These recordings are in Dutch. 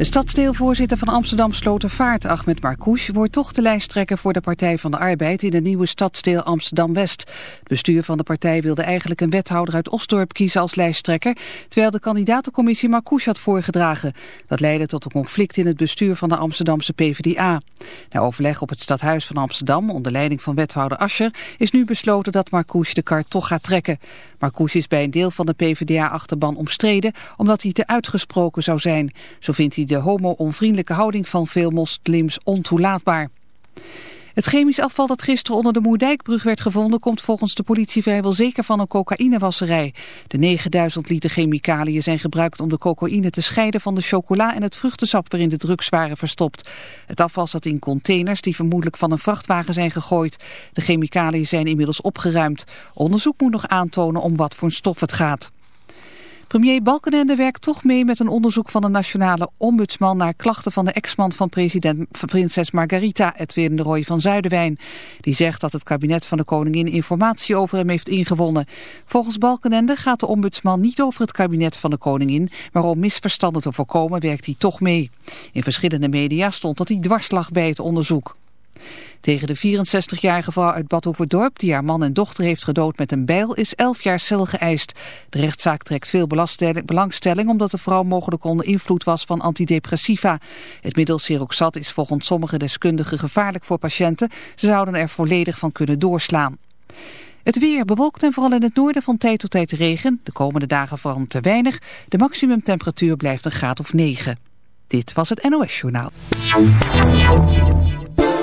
De stadsdeelvoorzitter van Amsterdam Slotervaart, Ahmed Marcouch, wordt toch de lijsttrekker voor de Partij van de Arbeid in de nieuwe stadsdeel Amsterdam-West. Het bestuur van de partij wilde eigenlijk een wethouder uit Osdorp kiezen als lijsttrekker, terwijl de kandidatencommissie Marcouch had voorgedragen. Dat leidde tot een conflict in het bestuur van de Amsterdamse PvdA. Na overleg op het stadhuis van Amsterdam, onder leiding van wethouder Ascher, is nu besloten dat Marcouch de kar toch gaat trekken. Marcouch is bij een deel van de PvdA-achterban omstreden, omdat hij te uitgesproken zou zijn. Zo vindt hij de homo-onvriendelijke houding van veel moslims ontoelaatbaar. Het chemisch afval dat gisteren onder de Moerdijkbrug werd gevonden... komt volgens de politie vrijwel zeker van een cocaïnewasserij. De 9000 liter chemicaliën zijn gebruikt om de cocaïne te scheiden... van de chocola en het vruchtensap waarin de drugs waren verstopt. Het afval zat in containers die vermoedelijk van een vrachtwagen zijn gegooid. De chemicaliën zijn inmiddels opgeruimd. Onderzoek moet nog aantonen om wat voor stof het gaat. Premier Balkenende werkt toch mee met een onderzoek van de nationale ombudsman naar klachten van de ex-man van president prinses Margarita, Edwin de Roy van Zuiderwijn. Die zegt dat het kabinet van de koningin informatie over hem heeft ingewonnen. Volgens Balkenende gaat de ombudsman niet over het kabinet van de koningin, maar om misverstanden te voorkomen werkt hij toch mee. In verschillende media stond dat hij dwars lag bij het onderzoek. Tegen de 64-jarige vrouw uit Badhoevedorp die haar man en dochter heeft gedood met een bijl is 11 jaar cel geëist. De rechtszaak trekt veel belangstelling omdat de vrouw mogelijk onder invloed was van antidepressiva. Het middel Seroxat is volgens sommige deskundigen gevaarlijk voor patiënten. Ze zouden er volledig van kunnen doorslaan. Het weer bewolkt en vooral in het noorden van tijd tot tijd regen. De komende dagen vooral te weinig. De maximumtemperatuur blijft een graad of 9. Dit was het NOS Journaal.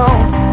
gone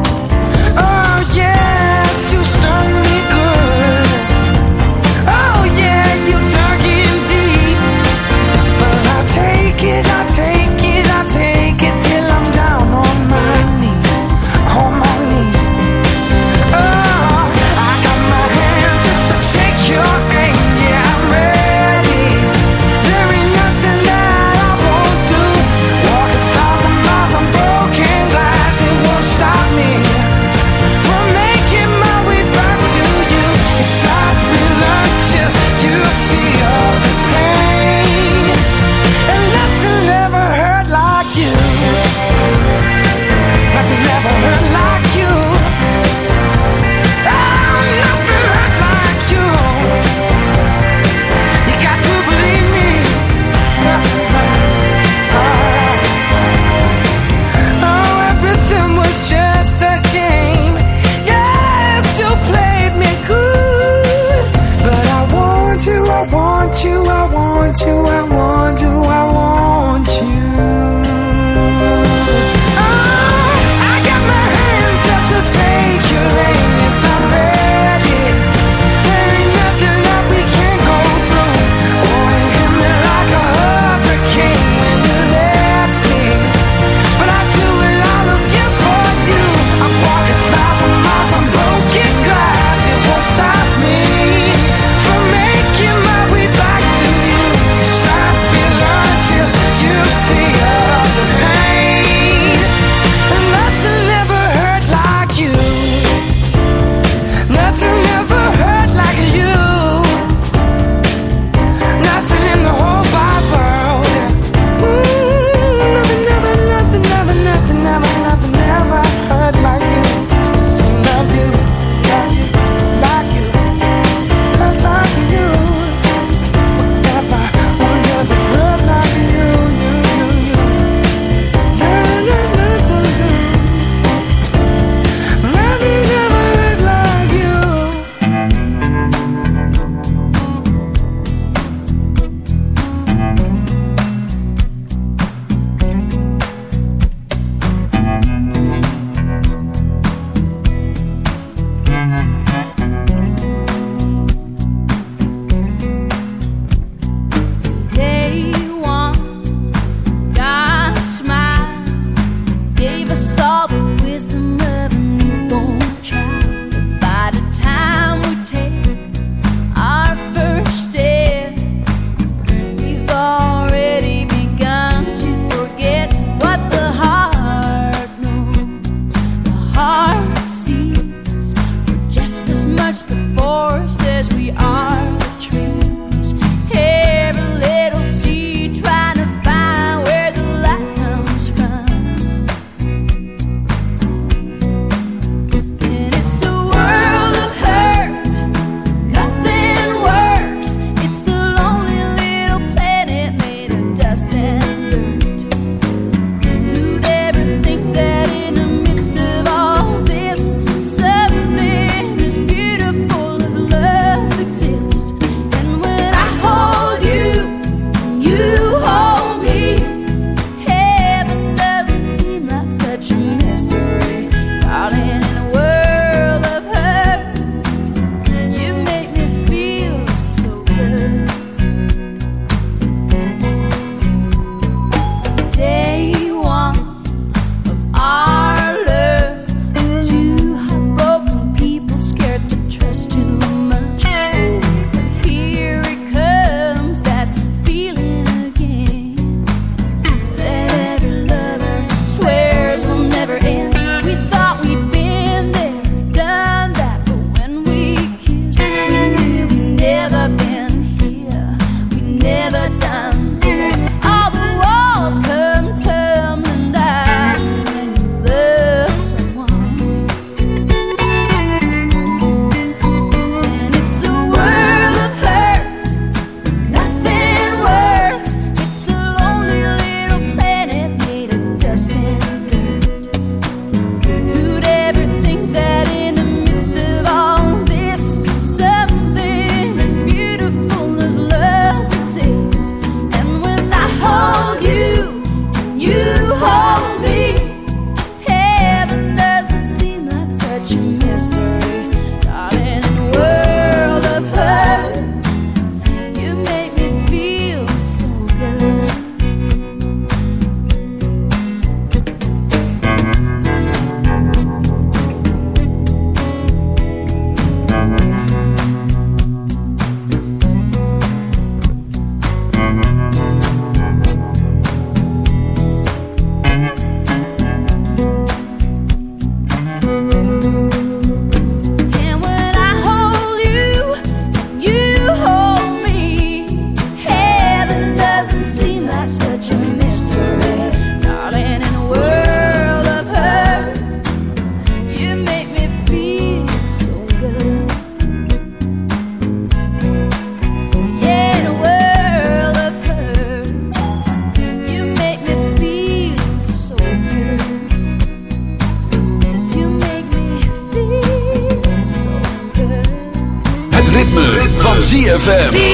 ZFM.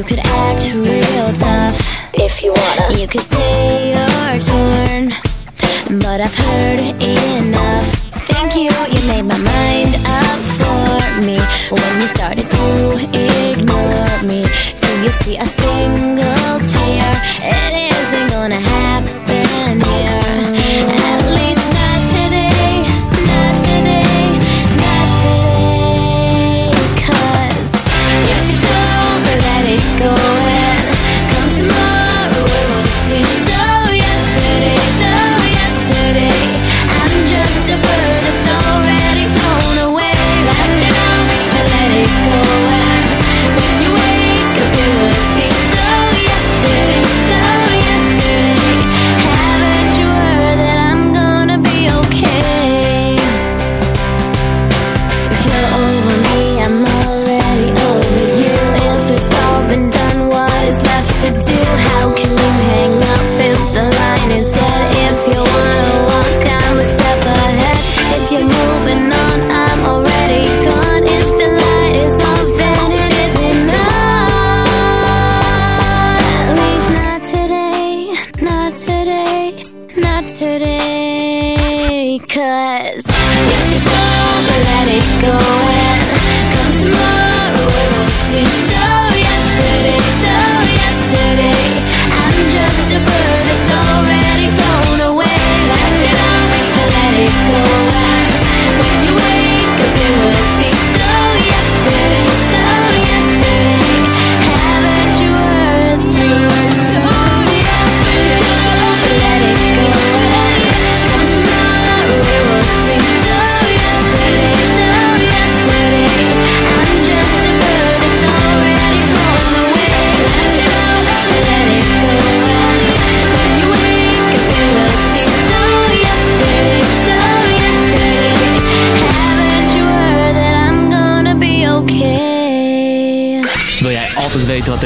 You could act real tough if you wanna. You could say you're torn, but I've heard enough. Thank you, you made my mind up for me when you started to ignore me. Do you see a single tear? It is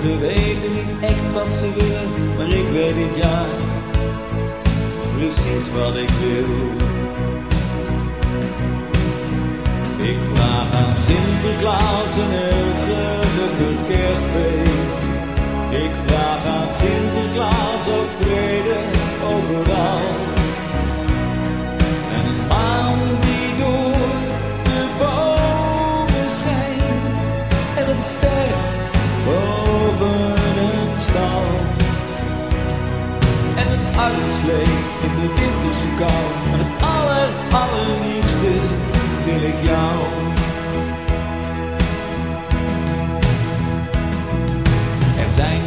Sommigen weten niet echt wat ze willen, maar ik weet dit jaar precies wat ik wil. Ik vraag aan Sinterklaas een heel gelukkig kerstfeest. Ik vraag aan Sinterklaas ook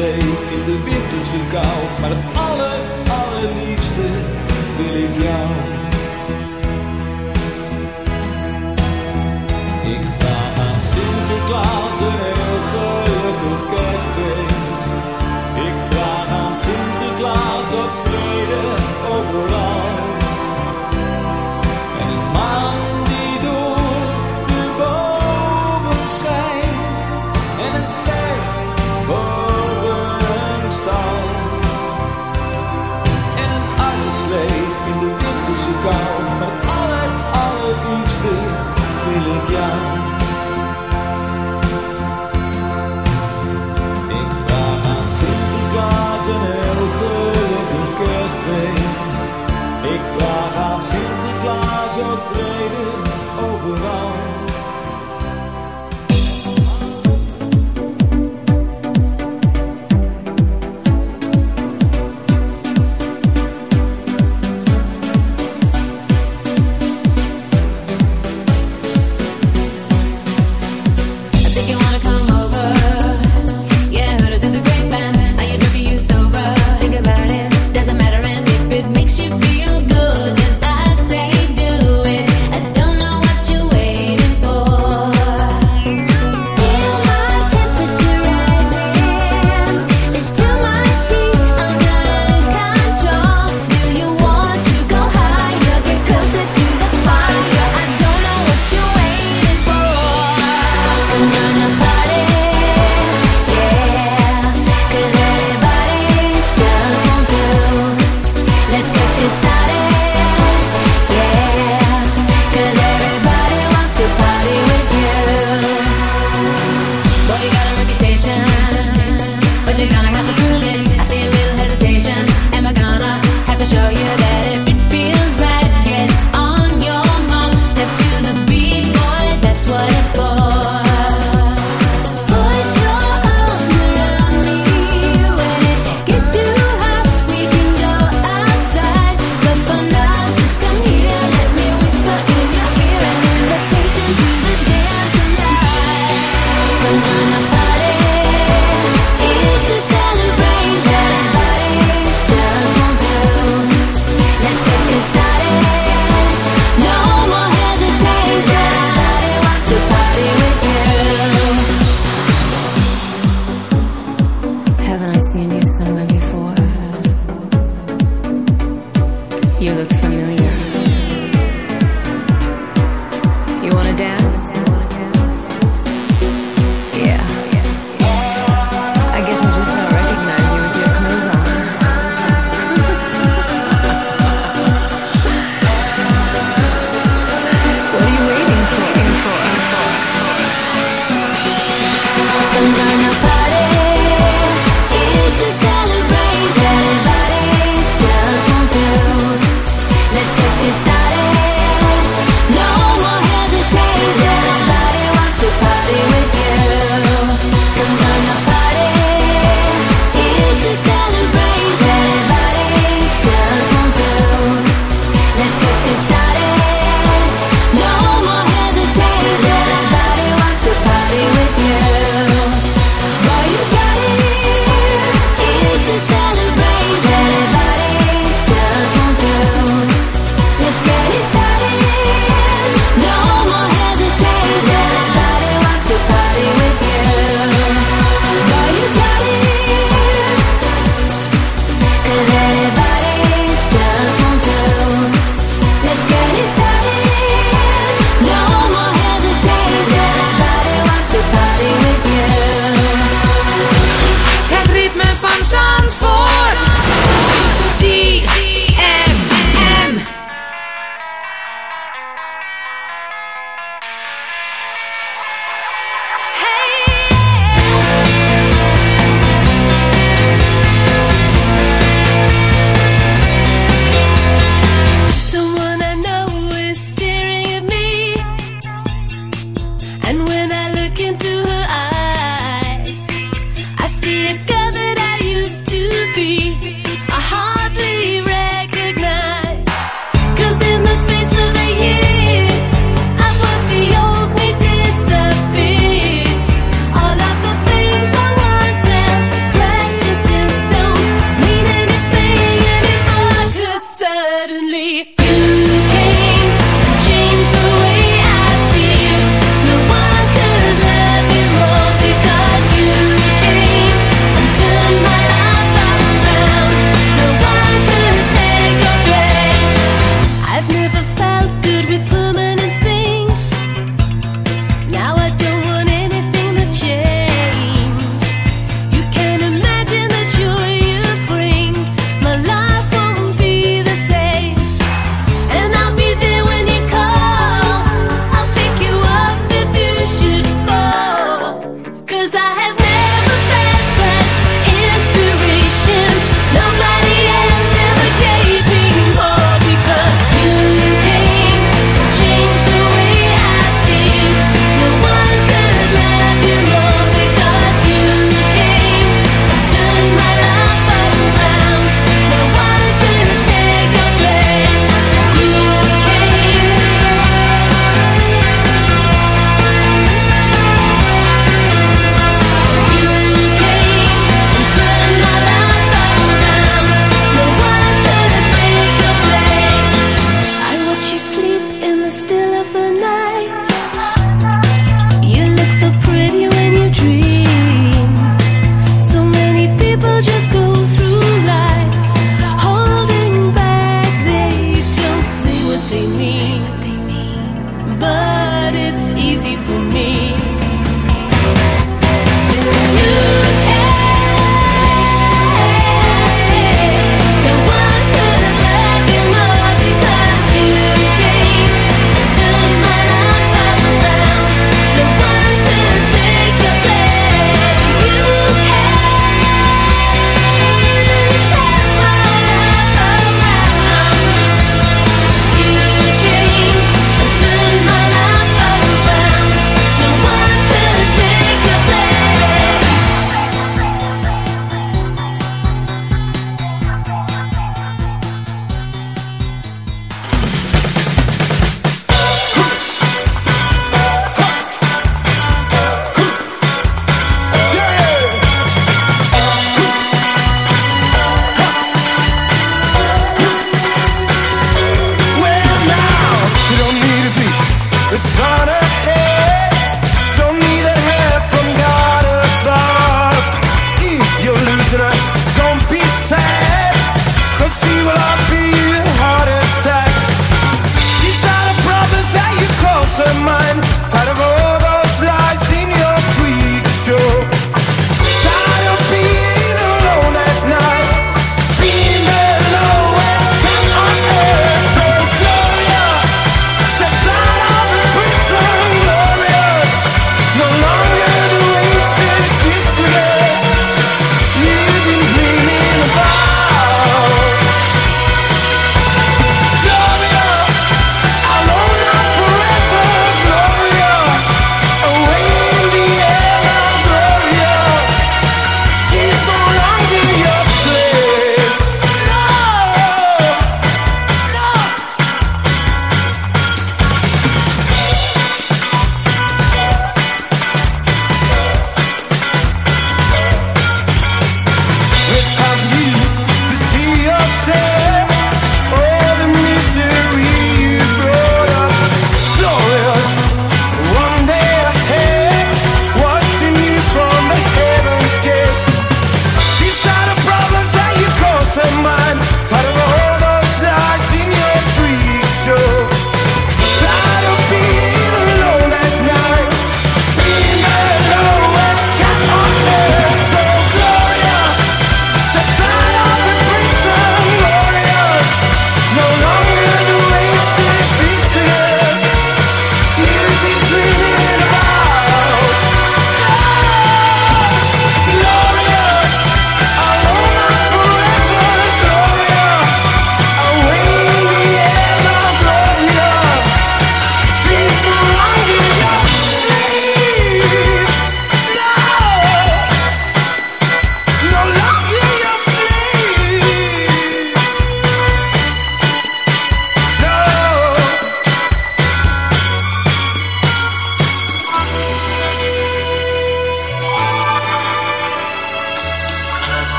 in de winterse kou. Maar het aller, allerliefste wil ik jou. Ik vraag aan Sinterklaas